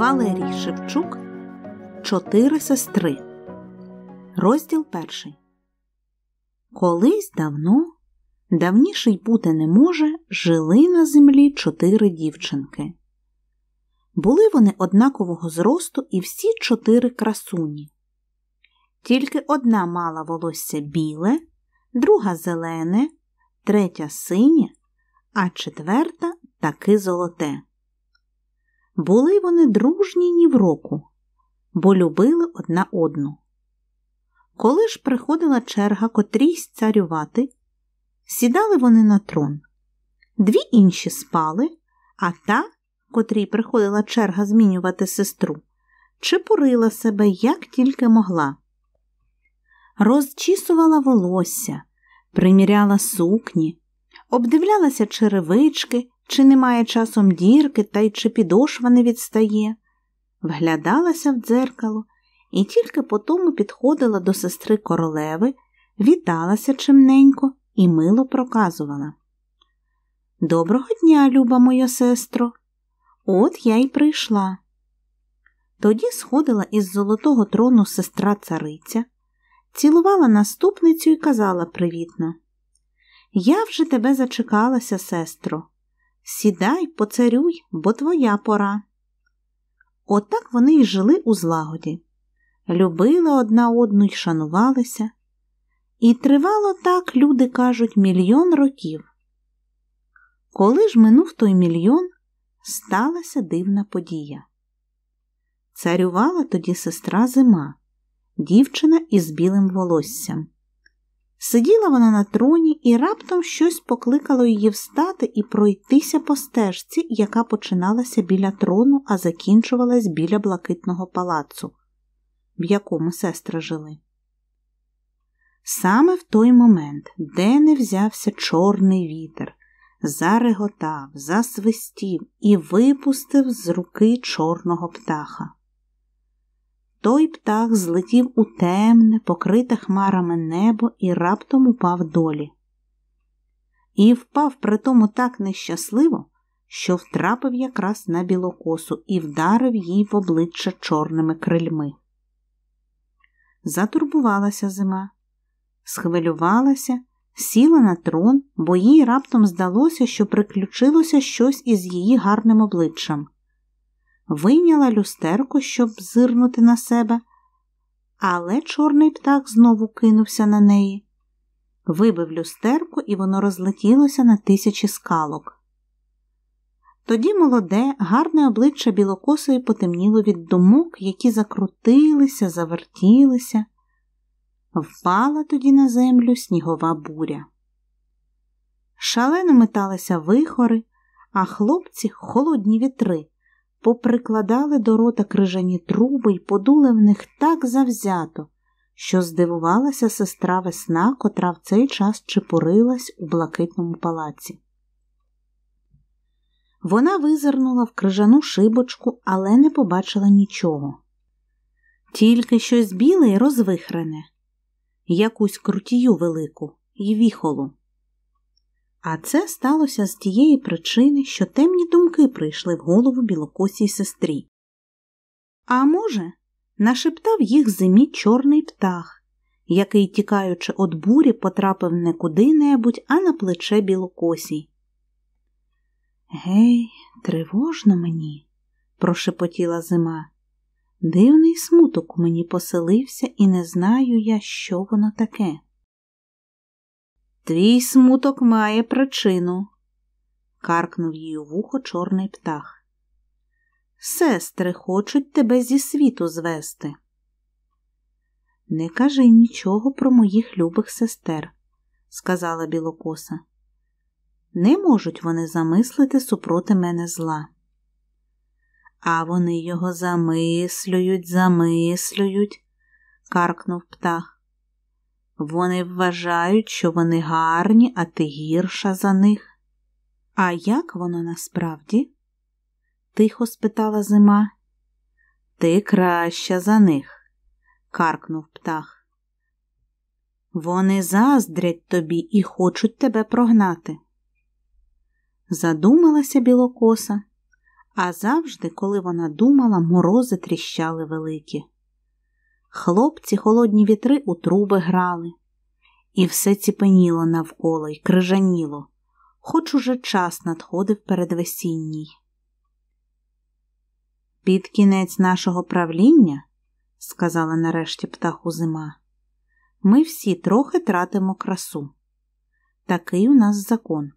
Валерій Шевчук Чотири сестри. Розділ перший. Колись давно, давніше й бути не може, жили на землі чотири дівчинки. Були вони однакового зросту і всі чотири красуні. Тільки одна мала волосся біле, друга зелене, третя синє, а четверта таки золоте. Були вони дружні ні в року, бо любили одна одну. Коли ж приходила черга котрійсь царювати, сідали вони на трон. Дві інші спали, а та, котрій приходила черга змінювати сестру, чепурила себе як тільки могла. Розчісувала волосся, приміряла сукні, обдивлялася черевички чи немає часом дірки, та й чи підошва не відстає, вглядалася в дзеркало і тільки потому підходила до сестри королеви, віталася чимненько і мило проказувала. Доброго дня, люба моя сестро, от я й прийшла. Тоді сходила із золотого трону сестра цариця, цілувала наступницю і казала привітно. Я вже тебе зачекалася, сестро. Сідай, поцарюй, бо твоя пора. Отак вони й жили у злагоді, любили одна одну й шанувалися, і тривало так, люди кажуть, мільйон років. Коли ж минув той мільйон, сталася дивна подія. Царювала тоді сестра зима, дівчина із білим волоссям. Сиділа вона на троні і раптом щось покликало її встати і пройтися по стежці, яка починалася біля трону, а закінчувалась біля блакитного палацу, в якому сестри жили. Саме в той момент, де не взявся чорний вітер, зареготав, засвистів і випустив з руки чорного птаха. Той птах злетів у темне, покрите хмарами небо і раптом упав долі. І впав при тому так нещасливо, що втрапив якраз на білокосу і вдарив їй в обличчя чорними крильми. Затурбувалася зима, схвилювалася, сіла на трон, бо їй раптом здалося, що приключилося щось із її гарним обличчям вийняла люстерко, щоб зирнути на себе, але чорний птах знову кинувся на неї, вибив люстерку, і воно розлетілося на тисячі скалок. Тоді молоде, гарне обличчя білокосої потемніло від думок, які закрутилися, завертілися. Впала тоді на землю снігова буря. Шалено металися вихори, а хлопці холодні вітри поприкладали до рота крижані труби й подули в них так завзято, що здивувалася сестра весна, котра в цей час чепурилась у блакитному палаці. Вона визирнула в крижану шибочку, але не побачила нічого. Тільки щось біле й розвихрене, якусь крутію велику й віхолу. А це сталося з тієї причини, що темні думки прийшли в голову білокосій сестрі. А може, нашептав їх зимі чорний птах, який, тікаючи від бурі, потрапив не куди-небудь, а на плече білокосій. Гей, тривожно мені, прошепотіла зима. Дивний смуток у мені поселився, і не знаю я, що воно таке. Твій смуток має причину, каркнув їй у вухо чорний птах. Сестри хочуть тебе зі світу звести. Не кажи нічого про моїх любих сестер, сказала білокоса. Не можуть вони замислити супроти мене зла. А вони його замислюють, замислюють, каркнув птах. Вони вважають, що вони гарні, а ти гірша за них. А як воно насправді? тихо спитала зима. Ти краща за них, каркнув птах. Вони заздрять тобі і хочуть тебе прогнати. Задумалася білокоса, а завжди, коли вона думала, морози тріщали великі. Хлопці холодні вітри у труби грали, і все ціпеніло навколо й крижаніло, хоч уже час надходив передвесінній. Під кінець нашого правління, сказала нарешті птаху зима, ми всі трохи тратимо красу. Такий у нас закон.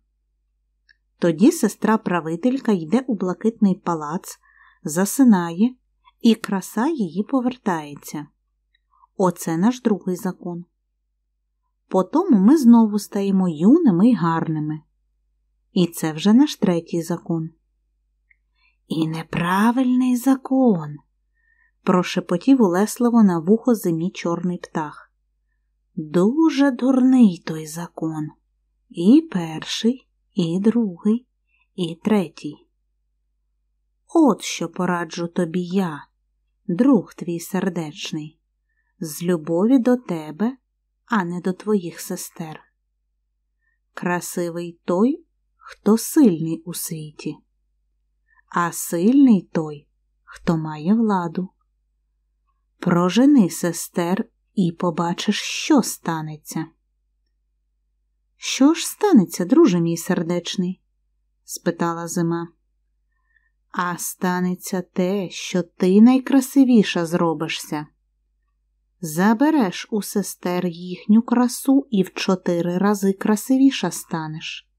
Тоді сестра правителька йде у блакитний палац, засинає, і краса її повертається. Оце наш другий закон. Потому ми знову стаємо юними й гарними. І це вже наш третій закон. І неправильний закон, прошепотів улесливо на вухо зимі чорний птах. Дуже дурний той закон. І перший, і другий, і третій. От що пораджу тобі я, друг твій сердечний, з любові до тебе, а не до твоїх сестер. Красивий той, хто сильний у світі, а сильний той, хто має владу. Прожени сестер і побачиш, що станеться. Що ж станеться, друже мій сердечний? спитала зима. А станеться те, що ти найкрасивіша зробишся. Забереш у сестер їхню красу і в чотири рази красивіша станеш.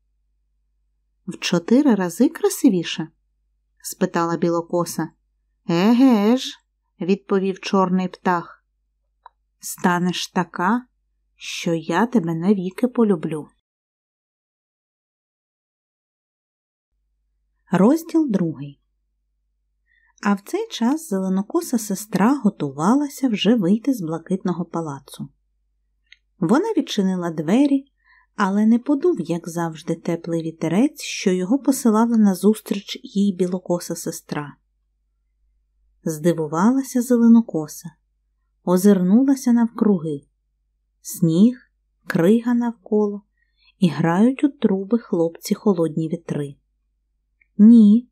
В чотири рази красивіша? спитала білокоса. Еге ж, відповів чорний птах. Станеш така, що я тебе навіки полюблю. Розділ другий. А в цей час зеленокоса сестра готувалася вже вийти з блакитного палацу. Вона відчинила двері, але не подув, як завжди, теплий вітерець, що його посилала назустріч їй білокоса сестра. Здивувалася зеленокоса, озирнулася навкруги. Сніг, крига навколо і грають у труби хлопці холодні вітри. Ні,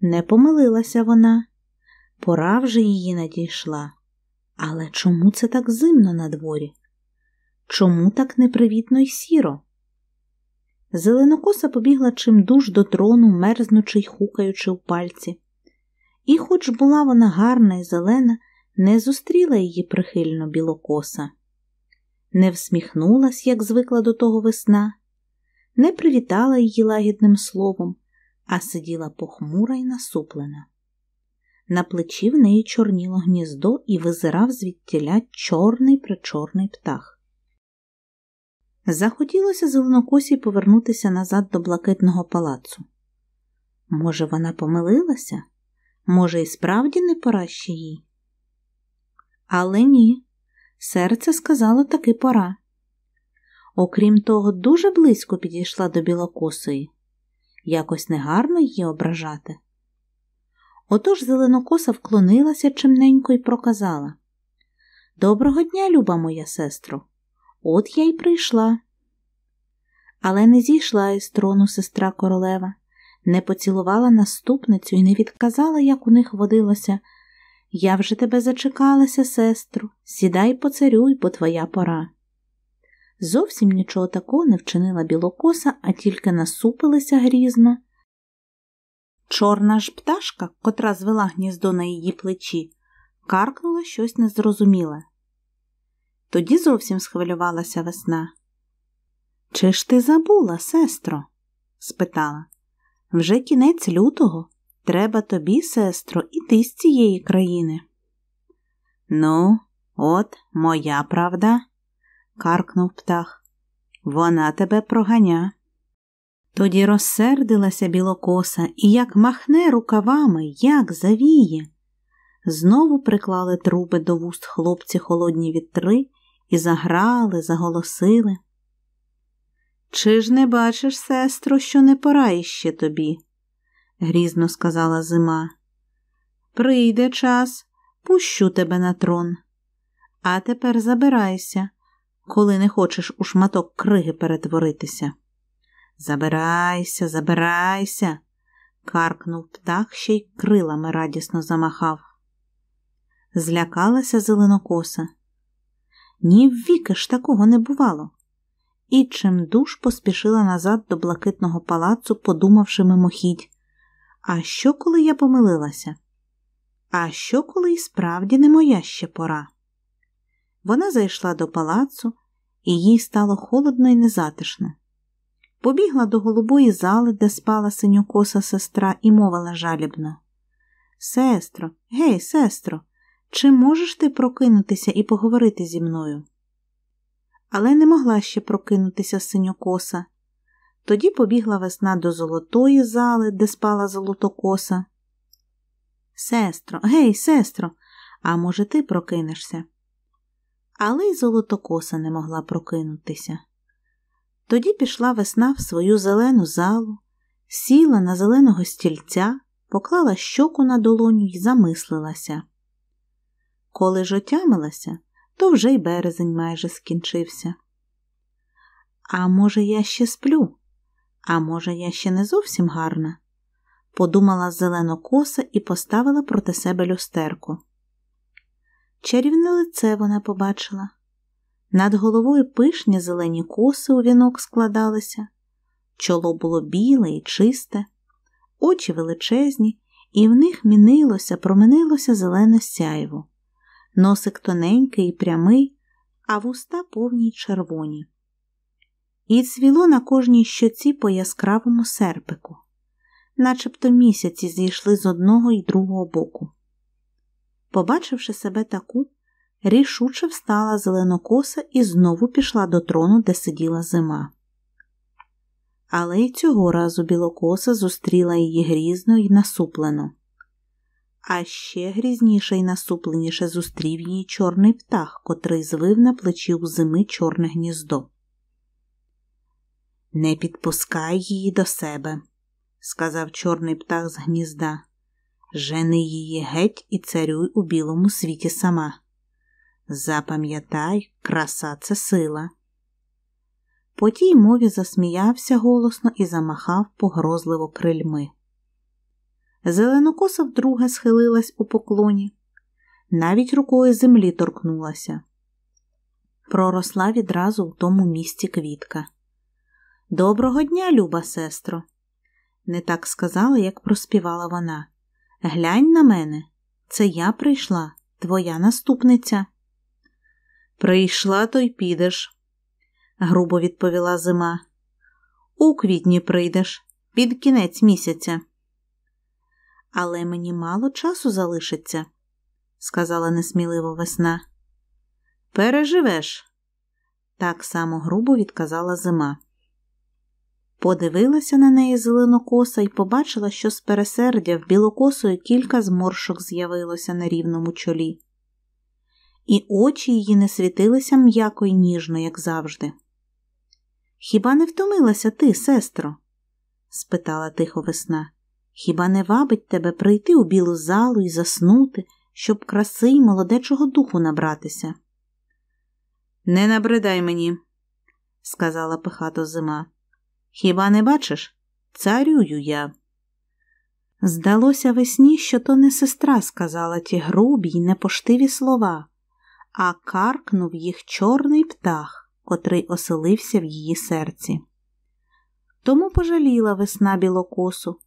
не помилилася вона. Пора вже її надійшла. Але чому це так зимно на дворі? Чому так непривітно й сіро? Зеленокоса побігла чимдуж до трону, мерзнучи й хукаючи в пальці. І, хоч була вона гарна і зелена, не зустріла її прихильно білокоса, не всміхнулась, як звикла до того весна, не привітала її лагідним словом, а сиділа похмура й насуплена. На плечі в неї чорніло гніздо і визирав звідтіля чорний причорний птах. Захотілося зеленокосій повернутися назад до блакитного палацу. Може, вона помилилася? Може, і справді не пора ще їй? Але ні, серце сказало таки пора. Окрім того, дуже близько підійшла до білокосої якось негарно її ображати. Отож зеленокоса вклонилася чимненько і проказала Доброго дня, люба моя сестро, от я й прийшла. Але не зійшла із трону сестра королева, не поцілувала наступницю і не відказала, як у них водилося. Я вже тебе зачекалася, сестру, сідай поцарюй, бо твоя пора. Зовсім нічого такого не вчинила білокоса, а тільки насупилася грізно. Чорна ж пташка, котра звела гніздо на її плечі, каркнула щось незрозуміле. Тоді зовсім схвилювалася весна. Чи ж ти забула, сестро? спитала. Вже кінець лютого. Треба тобі, сестро, іти з цієї країни. Ну, от моя правда каркнув птах. Вона тебе проганя. Тоді розсердилася білокоса і як махне рукавами, як завіє. Знову приклали труби до вуст хлопці холодні вітри і заграли, заголосили. Чи ж не бачиш, сестро, що не пора іще тобі? грізно сказала зима. Прийде час, пущу тебе на трон. А тепер забирайся, коли не хочеш у шматок криги перетворитися. Забирайся, забирайся, Каркнув птах ще й крилами радісно замахав. Злякалася зеленокоса. Ні віки ж такого не бувало. І чимдуж поспішила назад до блакитного палацу, подумавши мимохідь. А що, коли я помилилася? А що, коли і справді не моя ще пора? Вона зайшла до палацу, і їй стало холодно і незатишно. Побігла до голубої зали, де спала синьокоса сестра, і мовила жалібно. Сестро, гей, сестро, чи можеш ти прокинутися і поговорити зі мною? Але не могла ще прокинутися синьокоса. Тоді побігла весна до золотої зали, де спала золотокоса. Сестро, гей, сестро, а може, ти прокинешся? Але й золотокоса не могла прокинутися. Тоді пішла весна в свою зелену залу, сіла на зеленого стільця, поклала щоку на долоню і замислилася. Коли ж отямилася, то вже й березень майже скінчився. А може, я ще сплю, а може, я ще не зовсім гарна, подумала зеленокоса і поставила проти себе люстерку. Чарівне лице вона побачила. Над головою пишні зелені коси у вінок складалися, чоло було біле і чисте, очі величезні, і в них мінилося, променилося зелене сяйво, носик тоненький і прямий, а вуста повні червоні. І цвіло на кожній щоці по яскравому серпику, начебто місяці зійшли з одного й другого боку. Побачивши себе таку, рішуче встала зеленокоса і знову пішла до трону, де сиділа зима. Але й цього разу білокоса зустріла її грізно й насуплено. А ще грізніше й насупленіше зустрів її чорний птах, котрий звив на плечі у зими чорне гніздо. Не підпускай її до себе, сказав чорний птах з гнізда. Жени її геть і царюй у білому світі сама. Запам'ятай, краса це сила. По тій мові засміявся голосно і замахав погрозливо крильми. Зеленокоса вдруге схилилась у поклоні, навіть рукою землі торкнулася. Проросла відразу в тому місці квітка. Доброго дня, люба сестро, не так сказала, як проспівала вона. Глянь на мене, це я прийшла, твоя наступниця. Прийшла, то й підеш, грубо відповіла зима. У квітні прийдеш, під кінець місяця. Але мені мало часу залишиться, сказала несміливо весна. Переживеш, так само грубо відказала зима. Подивилася на неї зеленокоса і побачила, що з пересердя в білокосою кілька зморшок з'явилося на рівному чолі і очі її не світилися м'яко й ніжно, як завжди. Хіба не втомилася ти, сестро? спитала тихо весна. Хіба не вабить тебе прийти у білу залу і заснути, щоб краси й молодечого духу набратися? Не набридай мені, сказала пихато зима. Хіба не бачиш? Царюю я. Здалося весні, що то не сестра сказала ті грубі й непоштиві слова, а каркнув їх чорний птах, котрий оселився в її серці. Тому пожаліла весна білокосу,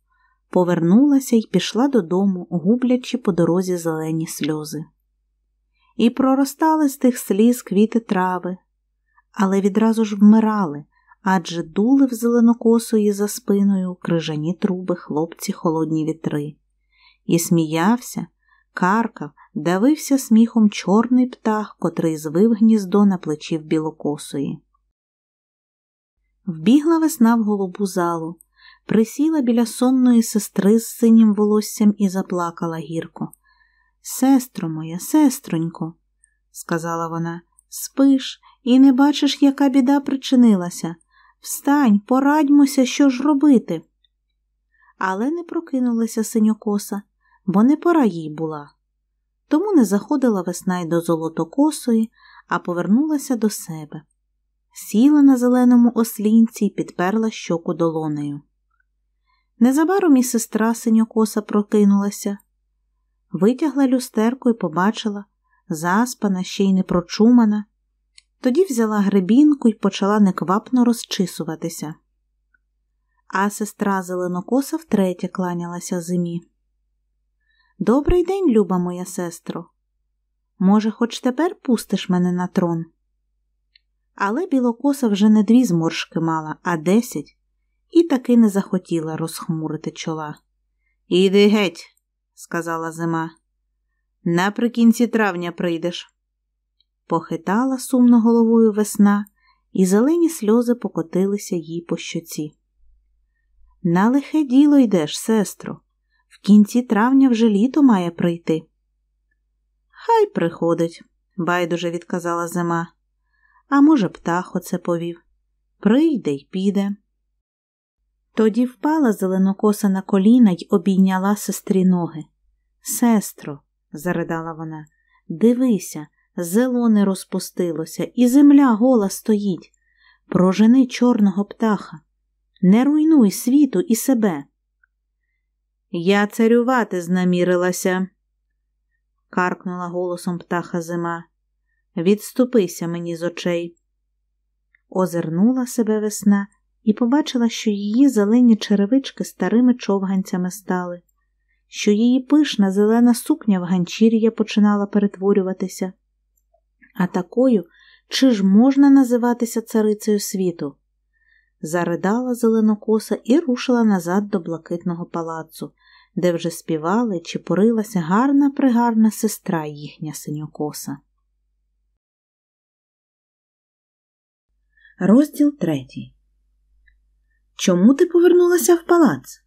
повернулася й пішла додому, гублячи по дорозі зелені сльози. І проростали з тих сліз квіти трави, але відразу ж вмирали, адже дули в зеленокосої за спиною крижані труби хлопці холодні вітри, і сміявся, каркав, давився сміхом чорний птах, котрий звив гніздо на плечі в білокосої. Вбігла весна в голубу залу, присіла біля сонної сестри з синім волоссям і заплакала гірко. Сестро моя, сестронько, сказала вона, спиш і не бачиш, яка біда причинилася. Встань, порадьмося, що ж робити. Але не прокинулася синьокоса, бо не пора їй була. Тому не заходила весна й до золотокосої, а повернулася до себе. Сіла на зеленому ослінці і підперла щоку долонею. Незабаром і сестра синьокоса прокинулася, витягла люстерку і побачила, заспана, ще й не прочумана. Тоді взяла гребінку і почала неквапно розчисуватися. А сестра зеленокоса втретє кланялася зимі. Добрий день, люба моя сестро. Може, хоч тепер пустиш мене на трон? Але білокоса вже не дві зморшки мала, а десять, і таки не захотіла розхмурити чола. Іди геть, сказала зима. Наприкінці травня прийдеш. Похитала сумно головою весна, і зелені сльози покотилися їй по щоці. На лихе діло йдеш, сестро. В кінці травня вже літо має прийти. Хай приходить, байдуже відказала зима. А може, птах оце повів. Прийде й піде. Тоді впала зеленокоса на коліна й обійняла сестрі ноги. Сестро, заридала вона, дивися, зелоне розпустилося, і земля гола стоїть. Прожени чорного птаха. Не руйнуй світу і себе. Я царювати знамірилася, каркнула голосом птаха зима. Відступися мені з очей. Озирнула себе весна і побачила, що її зелені черевички старими човганцями стали, що її пишна зелена сукня в ганчір'я починала перетворюватися. А такою чи ж можна називатися царицею світу? Заридала зеленокоса і рушила назад до блакитного палацу, де вже співала і чепурилася гарна пригарна сестра їхня синьокоса. Розділ третій. Чому ти повернулася в палац?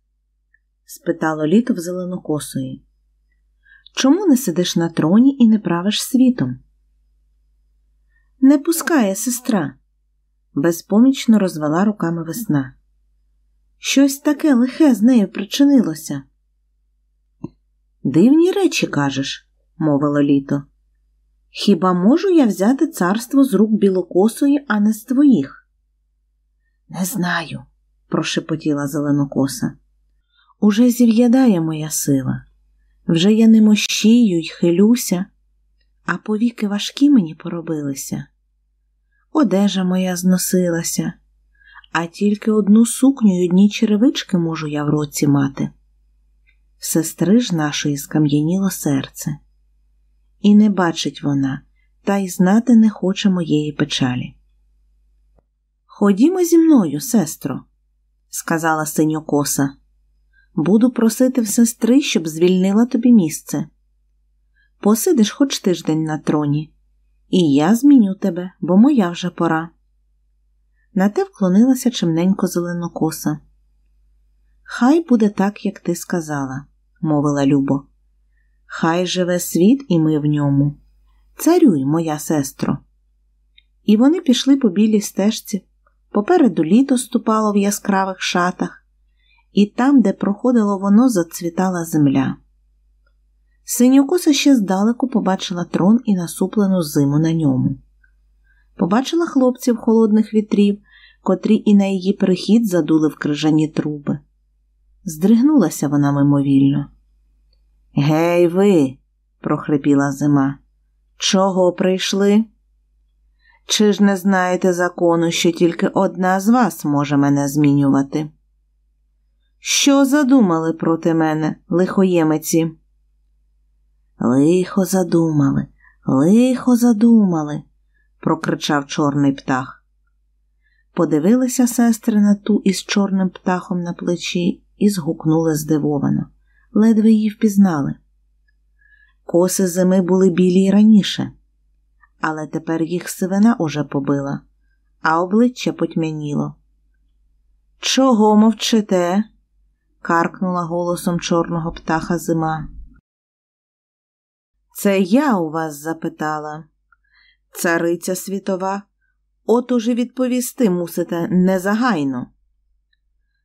спитало літо в зеленокосої. Чому не сидиш на троні і не правиш світом? Не пускає сестра, безпомічно розвела руками весна. Щось таке лихе з нею причинилося. Дивні речі кажеш, мовило літо. Хіба можу я взяти царство з рук білокосої, а не з твоїх? Не знаю, прошепотіла зеленокоса. Уже зів'ядає моя сила. Вже я не мощію й хилюся, а повіки важкі мені поробилися. Одежа моя зносилася, а тільки одну сукню й одні черевички можу я в році мати. Сестри ж нашої скам'яніло серце, і не бачить вона, та й знати не хоче моєї печалі. Ходімо зі мною, сестро, сказала синьокоса. Буду просити в сестри, щоб звільнила тобі місце. Посидиш хоч тиждень на троні, і я зміню тебе, бо моя вже пора. На те вклонилася чимненько зеленокоса. Хай буде так, як ти сказала мовила Любо. Хай живе світ, і ми в ньому. Царюй, моя сестро. І вони пішли по білій стежці. Попереду літо ступало в яскравих шатах, і там, де проходило воно, зацвітала земля. Синьокоса ще здалеку побачила трон і насуплену зиму на ньому. Побачила хлопців холодних вітрів, котрі і на її прихід задули в крижані труби. Здригнулася вона мимовільно. Гей, ви, прохрипіла зима. Чого прийшли? Чи ж не знаєте закону, що тільки одна з вас може мене змінювати? Що задумали проти мене, лихоємиці? Лихо задумали, лихо задумали, прокричав чорний птах. Подивилися сестри на ту із чорним птахом на плечі і згукнули здивовано ледве її впізнали. Коси зими були білі й раніше, але тепер їх сивина уже побила, а обличчя потьмяніло. Чого мовчите? каркнула голосом чорного птаха зима. Це я у вас запитала, цариця світова, от уже відповісти мусите незагайно.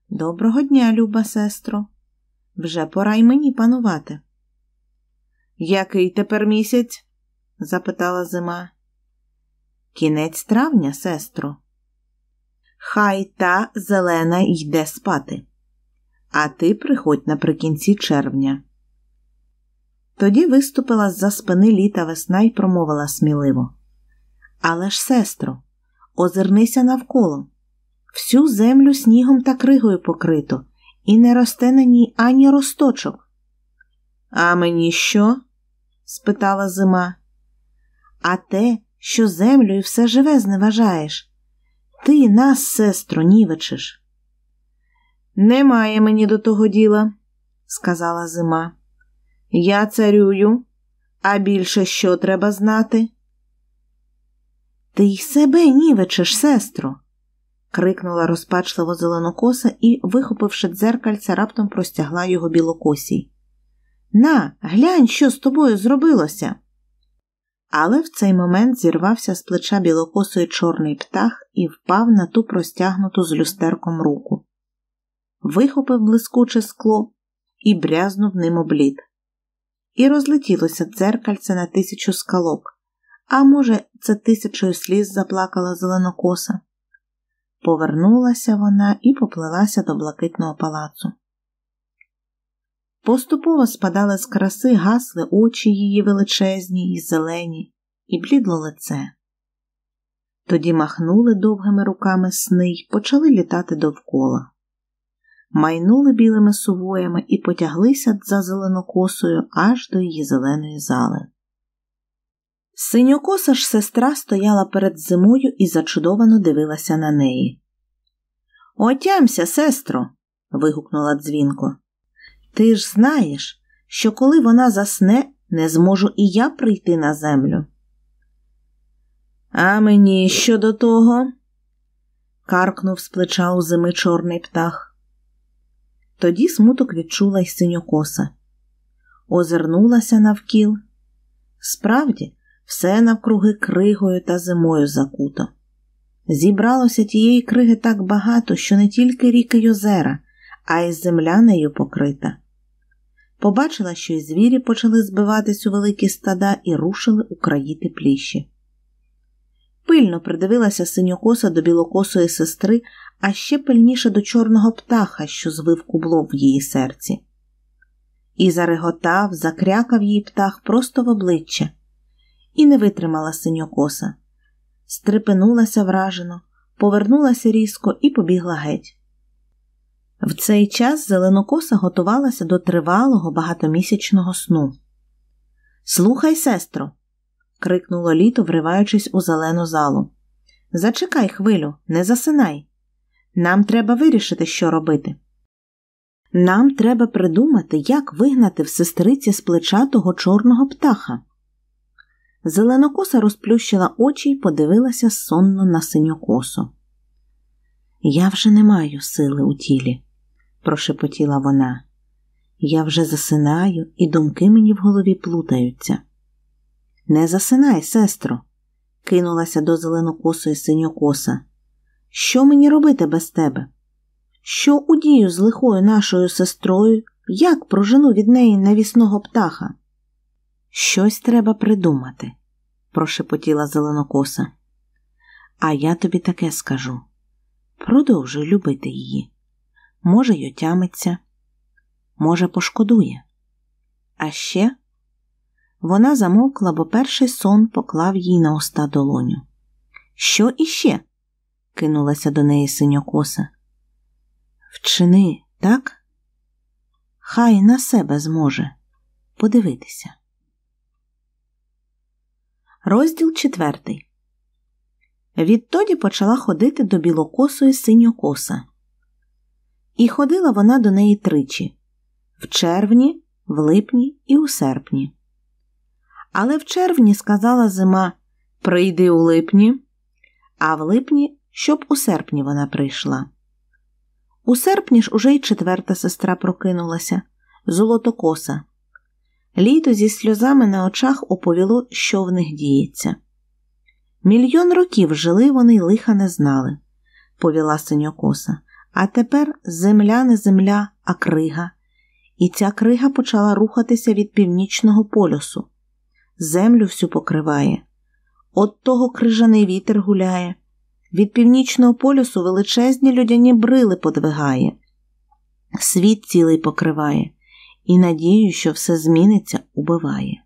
Доброго дня, люба сестро. Вже пора й мені панувати. Який тепер місяць? запитала зима. Кінець травня, сестро. Хай та зелена йде спати. а ти приходь наприкінці червня. Тоді виступила з за спини літа весна і промовила сміливо. Але ж, сестро, озирнися навколо. Всю землю снігом та кригою покрито, і не росте на ній ані росточок. А мені що? спитала зима. А те, що землю і все живе зневажаєш. Ти нас, сестро, нівечиш. Немає мені до того діла, сказала зима. Я царюю, а більше що треба знати? Ти й себе нівечиш, сестро. крикнула розпачливо зеленокоса і, вихопивши дзеркальця, раптом простягла його білокосій. На, глянь, що з тобою зробилося. Але в цей момент зірвався з плеча білокосої чорний птах і впав на ту простягнуту з люстерком руку. Вихопив блискуче скло і брязнув ним облід. І розлетілося дзеркальце на тисячу скалок, а може, це тисячою сліз заплакала зеленокоса. Повернулася вона і поплилася до блакитного палацу. Поступово спадали з краси, гасли очі її величезні й зелені, і блідло лице. Тоді махнули довгими руками сни й почали літати довкола. Майнули білими сувоями і потяглися за зеленокосою аж до її зеленої зали. Синьокоса ж сестра стояла перед зимою і зачудовано дивилася на неї. Отямся, сестро. вигукнула дзвінко. Ти ж знаєш, що коли вона засне, не зможу і я прийти на землю. А мені що до того? каркнув з плеча у зими чорний птах. Тоді смуток відчула й синьокоса. Озирнулася навкіл. Справді, все навкруги кригою та зимою закуто. Зібралося тієї криги так багато, що не тільки ріки й озера, а й земля нею покрита. Побачила, що й звірі почали збиватись у великі стада і рушили у краї тепліші. Пильно придивилася синьокоса до білокосої сестри, а ще пильніше до чорного птаха, що звив кубло в її серці. І зареготав, закрякав їй птах просто в обличчя, і не витримала синьокоса. Стрепенулася вражено, повернулася різко і побігла геть. В цей час зеленокоса готувалася до тривалого багатомісячного сну. Слухай, сестро, крикнуло літо, вриваючись у зелену залу. Зачекай хвилю, не засинай. Нам треба вирішити, що робити. Нам треба придумати, як вигнати в сестриці з плеча того чорного птаха. Зеленокоса розплющила очі й подивилася сонно на синьокосу. Я вже не маю сили у тілі прошепотіла вона. Я вже засинаю, і думки мені в голові плутаються. Не засинай, сестро, кинулася до зеленокосої синьокоса. Що мені робити без тебе? Що удію з лихою нашою сестрою, як прожену від неї навісного птаха? Щось треба придумати, прошепотіла зеленокоса. А я тобі таке скажу продовжуй любити її може, й отямиться, може, пошкодує. А ще вона замовкла, бо перший сон поклав їй на уста долоню. Що іще? кинулася до неї синьокоса. Вчини, так? Хай на себе зможе подивитися. Розділ четвертий. Відтоді почала ходити до білокосої синьокоса. І ходила вона до неї тричі в червні, в липні і у серпні. Але в червні сказала зима Прийди у липні, а в липні, щоб у серпні вона прийшла. У серпні ж уже й четверта сестра прокинулася золотокоса. Літо зі сльозами на очах оповіло, що в них діється. Мільйон років жили вони й лиха не знали, повіла синьокоса. А тепер земля не земля, а крига. І ця крига почала рухатися від північного полюсу. Землю всю покриває. От того крижаний вітер гуляє. Від північного полюсу величезні людяні брили подвигає. світ цілий покриває, і надію, що все зміниться, убиває.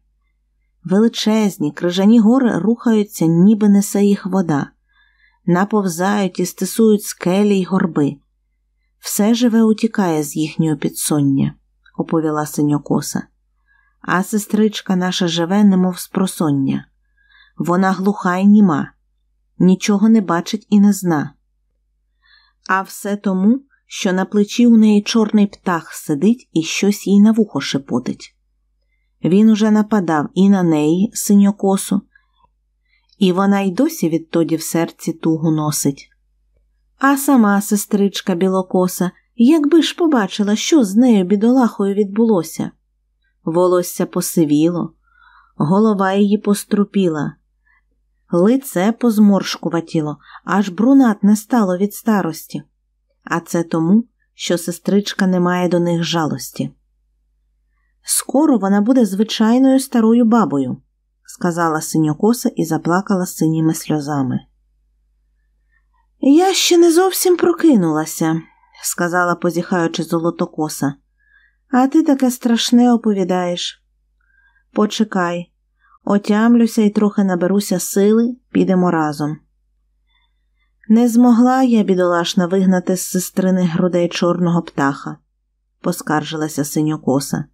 Величезні крижані гори рухаються, ніби несе їх вода, наповзають і стисують скелі й горби. Все живе утікає з їхнього підсоння, оповіла синьокоса. А сестричка наша живе, немов з просоння. Вона глуха й німа, нічого не бачить і не зна. А все тому, що на плечі у неї чорний птах сидить і щось їй на вухо шепотить. Він уже нападав і на неї, синьокосу, і вона й досі відтоді в серці тугу носить. А сама сестричка білокоса, якби ж побачила, що з нею бідолахою відбулося. Волосся посивіло, голова її пострупіла, лице позморшкуватіло, аж брунатне стало від старості, а це тому, що сестричка не має до них жалості. Скоро вона буде звичайною старою бабою, сказала синьокоса і заплакала синіми сльозами. Я ще не зовсім прокинулася, сказала, позіхаючи золотокоса, а ти таке страшне оповідаєш. Почекай, отямлюся і трохи наберуся сили, підемо разом. Не змогла я, бідолашна, вигнати з сестриних грудей чорного птаха, поскаржилася синьокоса.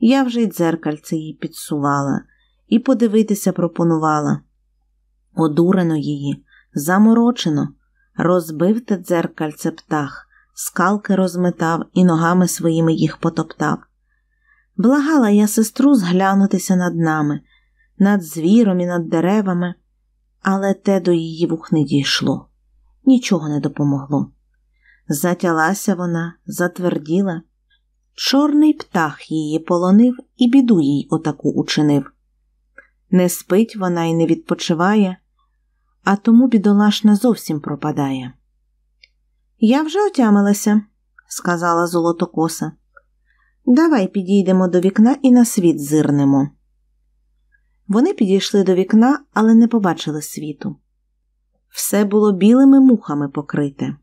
Я вже й дзеркальце їй підсувала і подивитися пропонувала. Одурено її, заморочено, розбив те дзеркальце птах, скалки розметав і ногами своїми їх потоптав. Благала я сестру зглянутися над нами, над звіром і над деревами, але те до її вух не дійшло, нічого не допомогло. Затялася вона, затверділа. Чорний птах її полонив і біду їй отаку учинив. Не спить вона і не відпочиває, а тому бідолашна зовсім пропадає. Я вже отямилася, сказала золотокоса. Давай підійдемо до вікна і на світ зирнемо. Вони підійшли до вікна, але не побачили світу. Все було білими мухами покрите.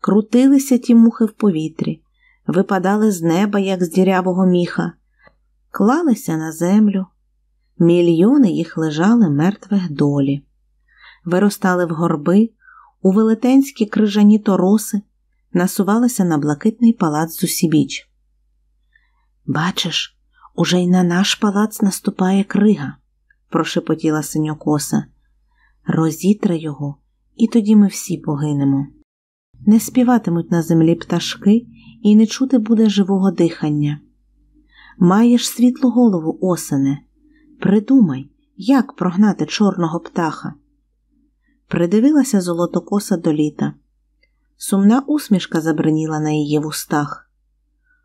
Крутилися ті мухи в повітрі, випадали з неба, як з дірявого міха, клалися на землю. Мільйони їх лежали мертвих долі, виростали в горби, у велетенські крижані тороси, насувалися на блакитний палац зусібіч. Бачиш, уже й на наш палац наступає крига, прошепотіла синьокоса. Розітре його, і тоді ми всі погинемо. Не співатимуть на землі пташки, і не чути буде живого дихання. Маєш світлу голову, осене, придумай, як прогнати чорного птаха. Придивилася золотокоса до літа. Сумна усмішка забриніла на її вустах.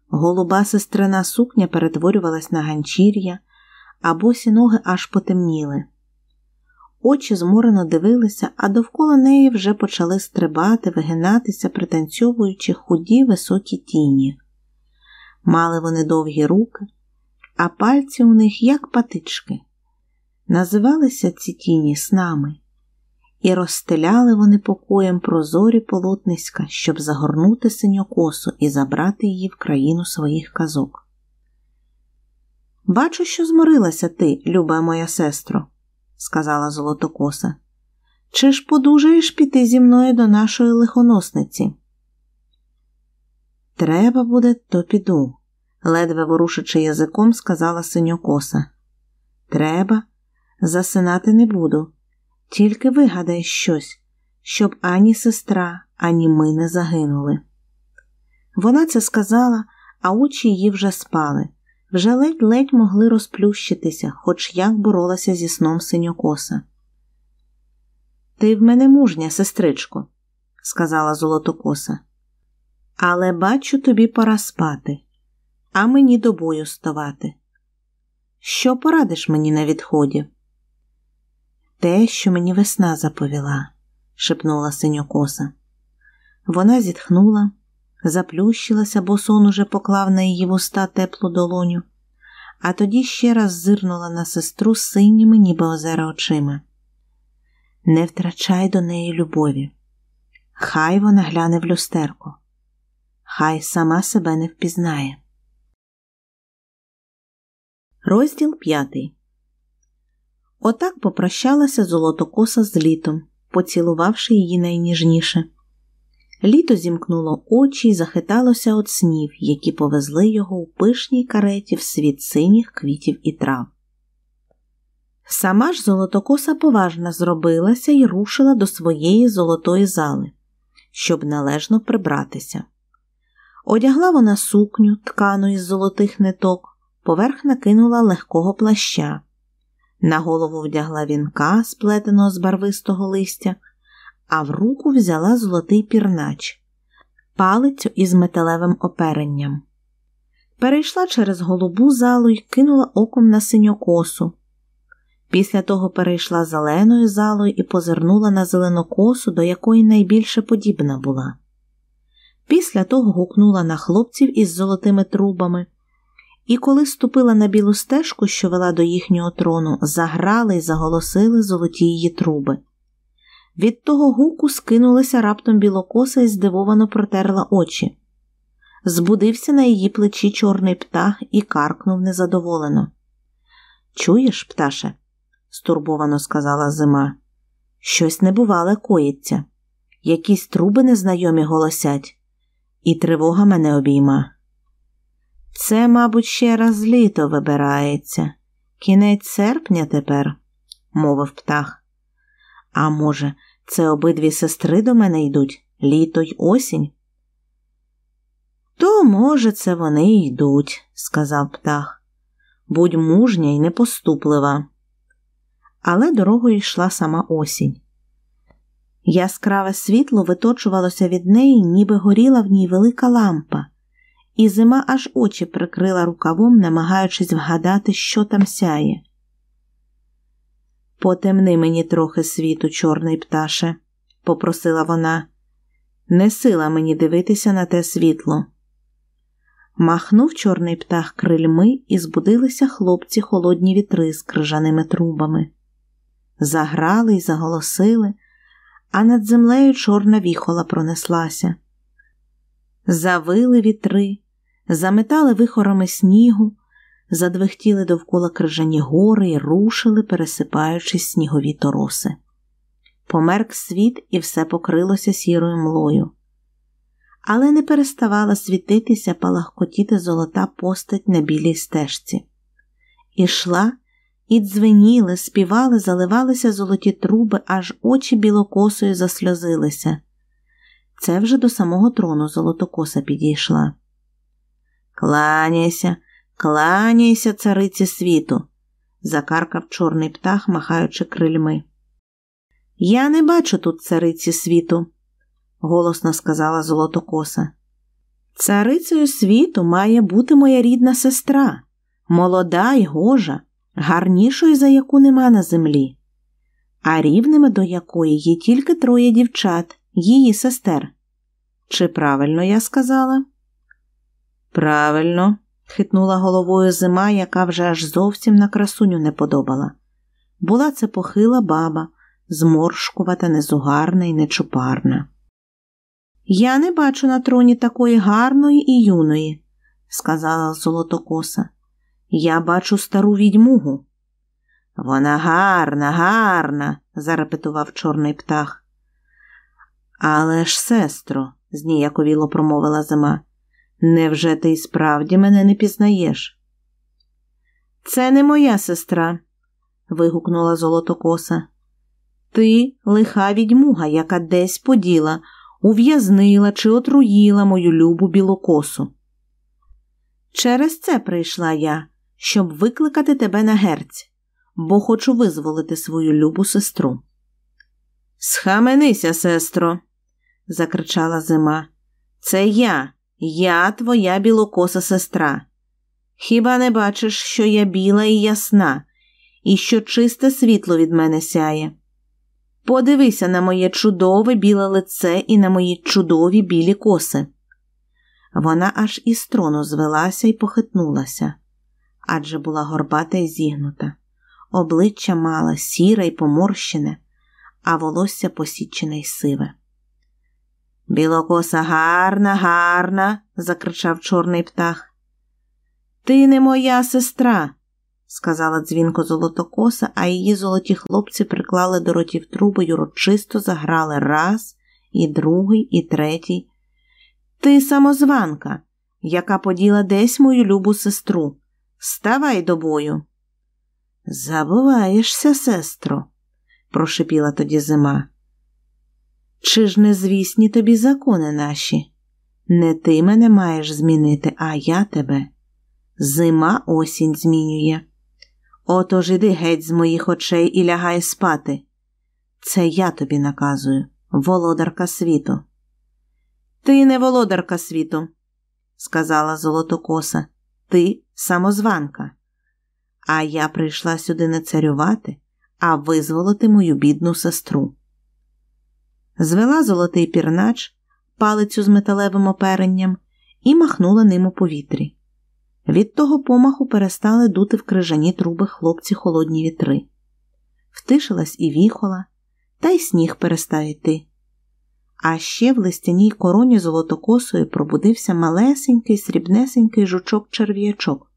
Голуба сестрина сукня перетворювалась на ганчір'я, а босі ноги аж потемніли. Очі зморено дивилися, а довкола неї вже почали стрибати, вигинатися, пританцьовуючи худі високі тіні. Мали вони довгі руки, а пальці у них як патички. Називалися ці тіні снами, і розстеляли вони покоєм прозорі полотниська, щоб загорнути синьокосу і забрати її в країну своїх казок. Бачу, що зморилася ти, люба моя сестро, сказала золотокоса. Чи ж подужаєш піти зі мною до нашої лихоносниці? Треба буде, то піду, ледве ворушичи язиком, сказала синьокоса. Треба, засинати не буду. Тільки вигадай щось, щоб ані сестра, ані ми не загинули. Вона це сказала, а очі її вже спали, вже ледь-ледь могли розплющитися, хоч як боролася зі сном синьокоса. Ти в мене мужня, сестричко, сказала золотокоса. Але бачу, тобі пора спати, а мені до бою ставати. Що порадиш мені на відході? Те, що мені весна заповіла, шепнула синьокоса. Вона зітхнула, заплющилася, бо сон уже поклав на її вуста теплу долоню, а тоді ще раз зирнула на сестру синіми, ніби озера очима. Не втрачай до неї любові. Хай вона гляне в люстерко. хай сама себе не впізнає. Розділ п'ятий. Отак попрощалася золотокоса з літом, поцілувавши її найніжніше. Літо зімкнуло очі й захиталося від снів, які повезли його у пишній кареті в світ синіх квітів і трав. Сама ж золотокоса поважна зробилася і рушила до своєї золотої зали, щоб належно прибратися. Одягла вона сукню, ткану із золотих ниток, поверх накинула легкого плаща, на голову вдягла вінка, сплетеного з барвистого листя, а в руку взяла золотий пірнач, палицю із металевим оперенням. Перейшла через голубу залу й кинула оком на синьокосу. Після того перейшла зеленою залою і позирнула на зеленокосу, до якої найбільше подібна була. Після того гукнула на хлопців із золотими трубами, і коли ступила на білу стежку, що вела до їхнього трону, заграли й заголосили золоті її труби. Від того гуку скинулася раптом білокоса і здивовано протерла очі. Збудився на її плечі чорний птах і каркнув незадоволено. Чуєш, пташе? стурбовано сказала зима. Щось небувале коїться. Якісь труби незнайомі голосять, і тривога мене обійма. Це, мабуть, ще раз літо вибирається. Кінець серпня тепер, мовив птах. А може, це обидві сестри до мене йдуть літо й осінь? То, може, це вони йдуть, сказав птах. Будь мужня й непоступлива. Але дорогою йшла сама осінь. Яскраве світло виточувалося від неї, ніби горіла в ній велика лампа, і зима аж очі прикрила рукавом, намагаючись вгадати, що там сяє. Потемни мені трохи світу, чорний пташе, попросила вона. Не сила мені дивитися на те світло. Махнув чорний птах крильми і збудилися хлопці холодні вітри з крижаними трубами. Заграли й заголосили, а над землею чорна віхола пронеслася. Завили вітри, заметали вихорами снігу, задвихтіли довкола крижані гори і рушили, пересипаючись снігові тороси. Померк світ і все покрилося сірою млою. Але не переставала світитися палахкотіти золота постать на білій стежці. Ішла і дзвеніли, співали, заливалися золоті труби, аж очі білокосою засльозилися. Це вже до самого трону золотокоса підійшла. Кланяйся, кланяйся, цариці світу, закаркав чорний птах, махаючи крильми. Я не бачу тут цариці світу, голосно сказала золотокоса. Царицею світу має бути моя рідна сестра, молода й гожа, гарнішою, за яку нема на землі, а рівними до якої є тільки троє дівчат, її сестер. Чи правильно я сказала? Правильно, хитнула головою зима, яка вже аж зовсім на красуню не подобала. Була це похила баба, зморшкувата, незугарна і нечупарна. Я не бачу на троні такої гарної і юної, сказала золотокоса. Я бачу стару відьмугу. Вона гарна, гарна, зарепетував чорний птах. Але ж, сестро, зніяковіло промовила зима, невже ти й справді мене не пізнаєш? Це не моя сестра, вигукнула золотокоса. Ти лиха відьмуга, яка десь поділа, ув'язнила чи отруїла мою любу білокосу. Через це прийшла я, щоб викликати тебе на герць, бо хочу визволити свою любу сестру. Схаменися, сестро, закричала зима. Це я, я твоя білокоса сестра. Хіба не бачиш, що я біла і ясна, і що чисте світло від мене сяє? Подивися на моє чудове біле лице і на мої чудові білі коси. Вона аж із трону звелася і похитнулася адже була горбата й зігнута, обличчя мала сіре й поморщене, а волосся посічене й сиве. Білокоса гарна, гарна, закричав чорний птах. Ти не моя сестра, сказала дзвінко золотокоса, а її золоті хлопці приклали до ротів труби й урочисто заграли раз, і другий, і третій. Ти самозванка, яка поділа десь мою любу сестру. Ставай до бою. Забуваєшся, сестро, прошипіла тоді зима. Чи ж не звісні тобі закони наші? Не ти мене маєш змінити, а я тебе. Зима осінь змінює. Отож іди геть з моїх очей і лягай спати. Це я тобі наказую, володарка світу. Ти не володарка світу, сказала Золотокоса. Ти самозванка. А я прийшла сюди не царювати, а визволити мою бідну сестру. Звела золотий пірнач, палицю з металевим оперенням, і махнула ним у повітрі. Від того помаху перестали дути в крижані труби хлопці холодні вітри. Втишилась і віхола, та й сніг перестав йти. А ще в листяній короні золотокосою пробудився малесенький срібнесенький жучок черв'ячок.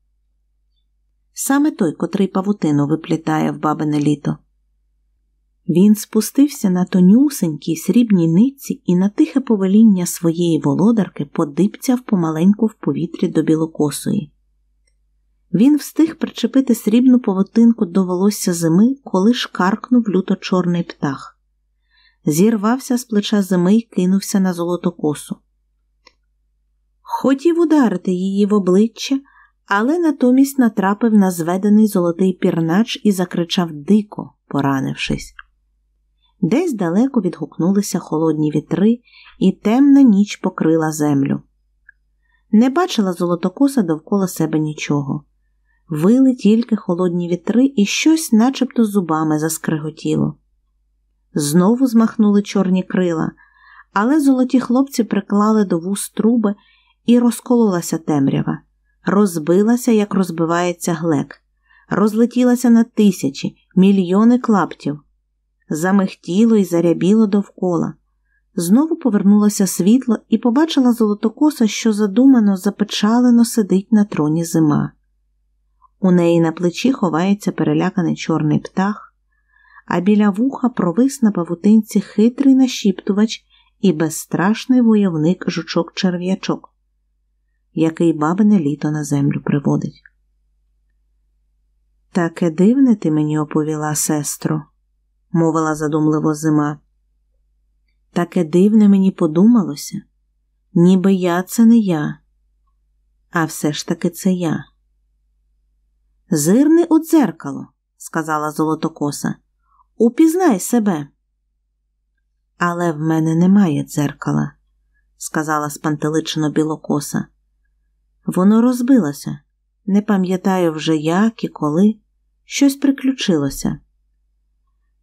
Саме той, котрий павутину виплітає в бабине літо. Він спустився на тонюсенькій срібній нитці і на тихе повеління своєї володарки подипцяв помаленьку в повітрі до білокосої. Він встиг причепити срібну павутинку до волосся зими, коли шкаркнув люто чорний птах. Зірвався з плеча зими й кинувся на золотокосу. Хотів ударити її в обличчя, але натомість натрапив на зведений золотий пірнач і закричав дико, поранившись. Десь далеко відгукнулися холодні вітри, і темна ніч покрила землю. Не бачила золотокоса довкола себе нічого. Вили тільки холодні вітри і щось начебто зубами заскриготіло. Знову змахнули чорні крила, але золоті хлопці приклали до вуз труби і розкололася темрява, розбилася, як розбивається глек, розлетілася на тисячі, мільйони клаптів замихтіло і зарябіло довкола. Знову повернулося світло і побачила золотокоса, що задумано, запечалено сидить на троні зима. У неї на плечі ховається переляканий чорний птах, а біля вуха провис на павутинці хитрий нашіптувач і безстрашний войовник жучок черв'ячок, який бабине літо на землю приводить. Таке дивне ти мені оповіла, сестро мовила задумливо зима. Таке дивне мені подумалося, ніби я це не я, а все ж таки це я. Зирни у дзеркало, сказала Золотокоса, упізнай себе. Але в мене немає дзеркала, сказала спантеличено білокоса. Воно розбилося. Не пам'ятаю вже як і коли. Щось приключилося.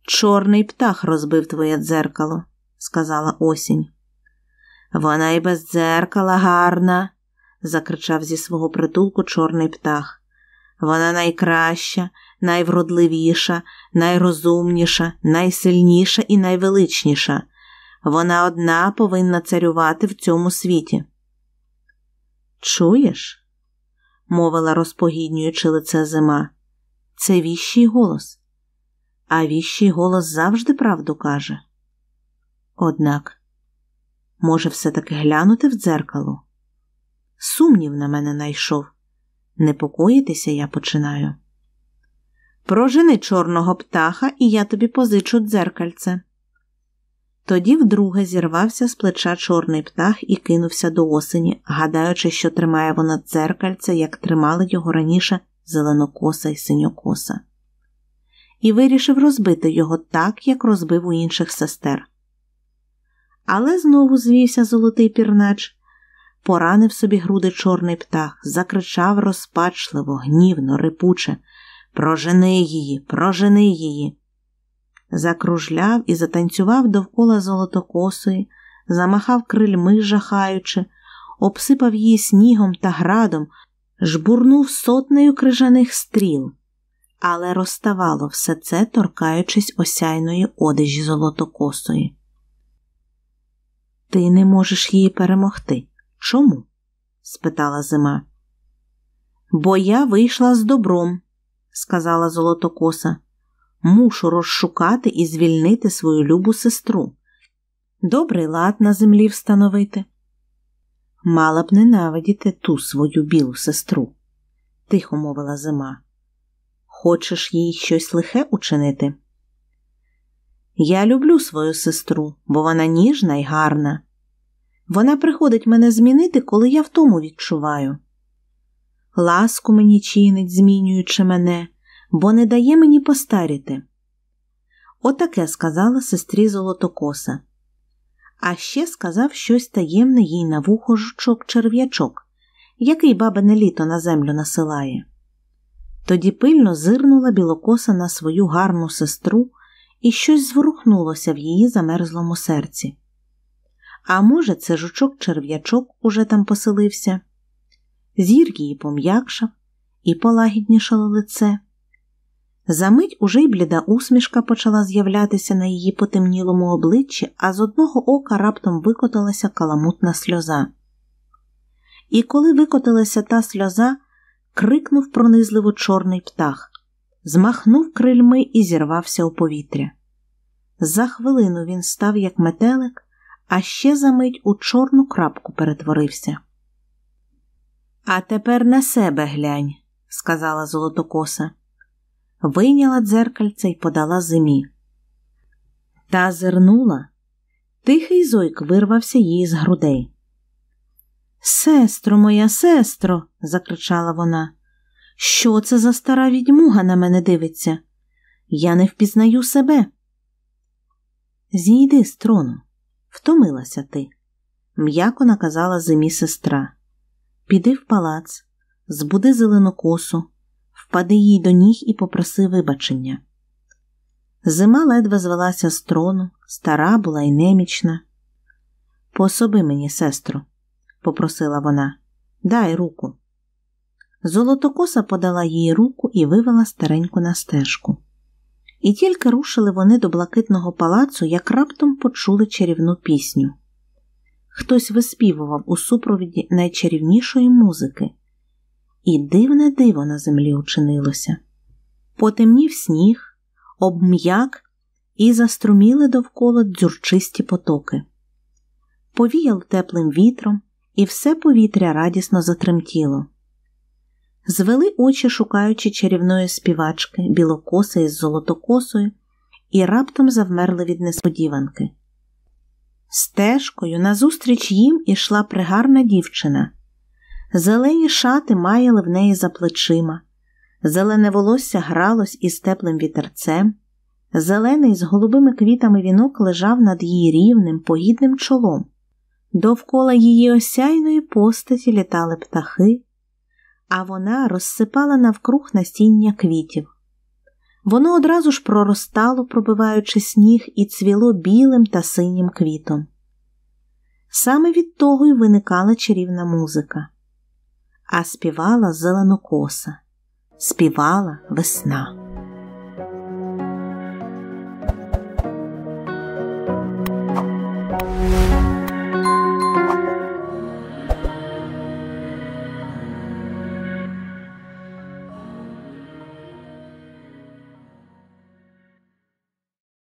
Чорний птах розбив твоє дзеркало, сказала осінь. Вона й без дзеркала гарна, закричав зі свого притулку чорний птах. Вона найкраща, найвродливіша, найрозумніша, найсильніша і найвеличніша. Вона одна повинна царювати в цьому світі. Чуєш? мовила розпогіднюючи лице зима. Це віщий голос а віщий голос завжди правду каже. Однак, може, все-таки глянути в дзеркало? Сумнів на мене найшов. Непокоїтися я починаю. Прожени чорного птаха, і я тобі позичу дзеркальце. Тоді вдруге зірвався з плеча чорний птах і кинувся до осені, гадаючи, що тримає вона дзеркальце, як тримали його раніше зеленокоса й синьокоса і вирішив розбити його так, як розбив у інших сестер. Але знову звівся золотий пірнач, поранив собі груди чорний птах, закричав розпачливо, гнівно, рипуче Прожени її, прожени її. Закружляв і затанцював довкола золотокосої, замахав крильми, жахаючи, обсипав її снігом та градом, жбурнув сотнею крижаних стріл але розставало все це, торкаючись осяйної одежі золотокосої. Ти не можеш її перемогти. Чому? спитала зима. Бо я вийшла з добром, сказала Золотокоса. Мушу розшукати і звільнити свою любу сестру. Добрий лад на землі встановити. Мала б ненавидіти ту свою білу сестру, тихо мовила зима. Хочеш їй щось лихе учинити? Я люблю свою сестру, бо вона ніжна й гарна. Вона приходить мене змінити, коли я в тому відчуваю. Ласку мені чинить, змінюючи мене, бо не дає мені постаріти. Отаке сказала сестрі Золотокоса. А ще сказав щось таємне їй на вухо жучок черв'ячок, який бабине літо на землю насилає. Тоді пильно зирнула білокоса на свою гарну сестру, і щось зворухнулося в її замерзлому серці. А може, це жучок черв'ячок уже там поселився. Зір її пом'якшав і полагіднішало лице. Замить уже й бліда усмішка почала з'являтися на її потемнілому обличчі, а з одного ока раптом викотилася каламутна сльоза. І коли викотилася та сльоза, крикнув пронизливо чорний птах, змахнув крильми і зірвався у повітря. За хвилину він став, як метелик, а ще за мить у чорну крапку перетворився. А тепер на себе глянь, сказала Золотокоса. Вийняла дзеркальце й подала зимі. Та зирнула. Тихий зойк вирвався їй з грудей. Сестро моя, сестро, закричала вона, що це за стара відьмуга на мене дивиться? Я не впізнаю себе. Зійди з трону, втомилася ти, м'яко наказала зимі сестра. Піди в палац, збуди зелену косу, впади їй до ніг і попроси вибачення. Зима ледве звелася з трону, стара була й немічна. Пособи мені, сестру, попросила вона, дай руку. Золотокоса подала їй руку і вивела стареньку на стежку. І тільки рушили вони до блакитного палацу, як раптом почули чарівну пісню. Хтось виспівував у супровіді найчарівнішої музики, і дивне диво на землі учинилося. Потемнів сніг, обм'як і заструміли довкола дзюрчисті потоки. Повіяв теплим вітром, і все повітря радісно затремтіло. Звели очі, шукаючи чарівної співачки, білокоса із золотокосою, і раптом завмерли від несподіванки. Стежкою назустріч їм ішла пригарна дівчина. Зелені шати маяли в неї за плечима, зелене волосся гралось із теплим вітерцем, зелений з голубими квітами вінок лежав над її рівним, погідним чолом. Довкола її осяйної постаті літали птахи, а вона розсипала навкруг насіння квітів. Воно одразу ж проростало, пробиваючи сніг, і цвіло білим та синім квітом. Саме від того й виникала чарівна музика, а співала зеленокоса, співала весна.